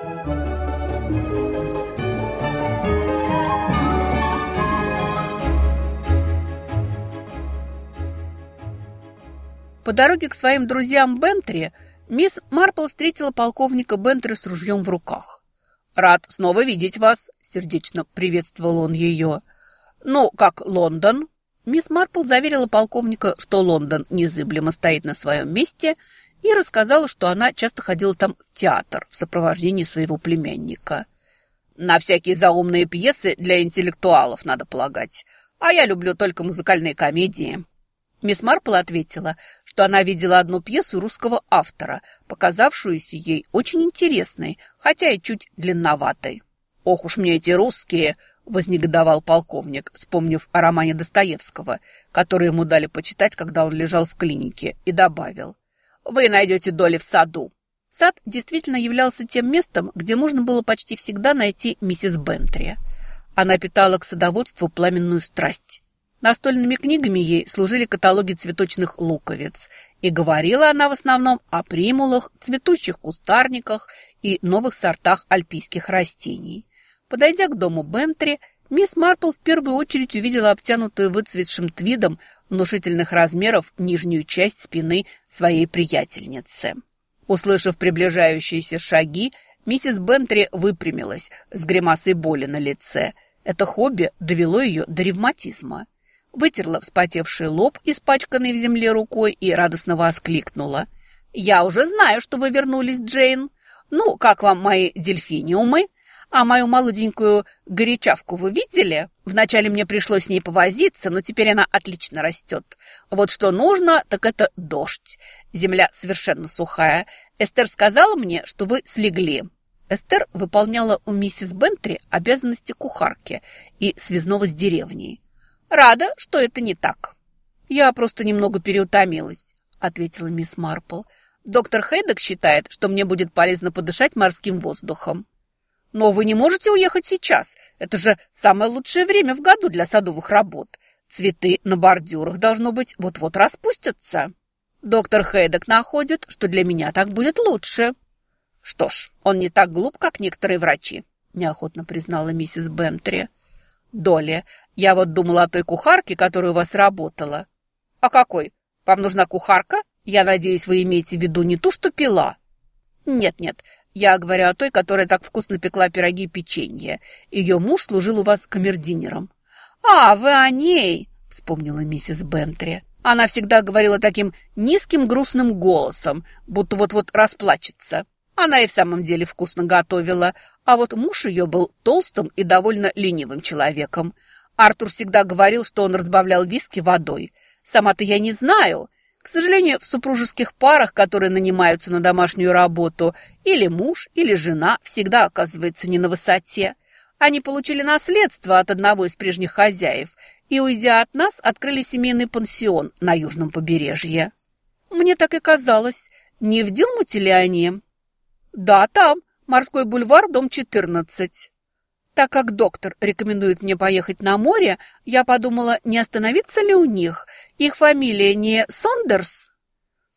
По дороге к своим друзьям Бентри мисс Марпл встретила полковника Бентри с ружьем в руках. «Рад снова видеть вас», — сердечно приветствовал он ее. «Ну, как Лондон?» Мисс Марпл заверила полковника, что Лондон незыблемо стоит на своем месте и рассказала, что она часто ходила там в театр в сопровождении своего племянника. «На всякие заумные пьесы для интеллектуалов, надо полагать. А я люблю только музыкальные комедии». Мисс Марпл ответила, что она видела одну пьесу русского автора, показавшуюся ей очень интересной, хотя и чуть длинноватой. «Ох уж мне эти русские!» – вознегодовал полковник, вспомнив о романе Достоевского, который ему дали почитать, когда он лежал в клинике, и добавил. «Вы найдете доли в саду». Сад действительно являлся тем местом, где можно было почти всегда найти миссис Бентри. Она питала к садоводству пламенную страсть. Настольными книгами ей служили каталоги цветочных луковиц, и говорила она в основном о примулах, цветущих кустарниках и новых сортах альпийских растений. Подойдя к дому Бентри, мисс Марпл в первую очередь увидела обтянутую выцветшим твидом внушительных размеров нижнюю часть спины своей приятельницы. Услышав приближающиеся шаги, миссис Бентри выпрямилась с гримасой боли на лице. Это хобби довело ее до ревматизма вытерла вспотевший лоб, испачканный в земле рукой, и радостно воскликнула. «Я уже знаю, что вы вернулись, Джейн. Ну, как вам мои дельфиниумы? А мою молоденькую горячавку вы видели? Вначале мне пришлось с ней повозиться, но теперь она отлично растет. Вот что нужно, так это дождь. Земля совершенно сухая. Эстер сказала мне, что вы слегли». Эстер выполняла у миссис Бентри обязанности кухарки и связного с деревней. Рада, что это не так. Я просто немного переутомилась, ответила мисс Марпл. Доктор Хейдек считает, что мне будет полезно подышать морским воздухом. Но вы не можете уехать сейчас. Это же самое лучшее время в году для садовых работ. Цветы на бордюрах, должно быть, вот-вот распустятся. Доктор Хейдек находит, что для меня так будет лучше. Что ж, он не так глуп, как некоторые врачи, неохотно признала миссис Бентри. Доли, я вот думала о той кухарке, которая у вас работала. А какой? Вам нужна кухарка? Я надеюсь, вы имеете в виду не ту, что пила? Нет-нет, я говорю о той, которая так вкусно пекла пироги и печенье. Ее муж служил у вас камердинером. А, вы о ней, вспомнила миссис Бентри. Она всегда говорила таким низким грустным голосом, будто вот-вот расплачется. Она и в самом деле вкусно готовила, а вот муж ее был толстым и довольно ленивым человеком. Артур всегда говорил, что он разбавлял виски водой. Сама-то я не знаю. Сожалению, в супружеских парах, которые нанимаются на домашнюю работу, или муж, или жена всегда оказывается не на высоте. Они получили наследство от одного из прежних хозяев и, уйдя от нас, открыли семейный пансион на южном побережье. Мне так и казалось, не в Дилмуте ли они? «Да, там. Морской бульвар, дом 14». Так как доктор рекомендует мне поехать на море, я подумала, не остановиться ли у них. Их фамилия не Сондерс?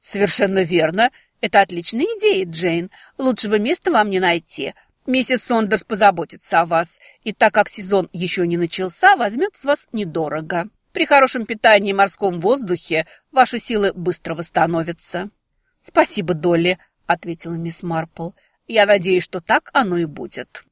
Совершенно верно. Это отличная идея, Джейн. Лучшего места вам не найти. Миссис Сондерс позаботится о вас. И так как сезон еще не начался, возьмет с вас недорого. При хорошем питании и морском воздухе ваши силы быстро восстановятся. Спасибо, Долли. — ответила мисс Марпл. «Я надеюсь, что так оно и будет».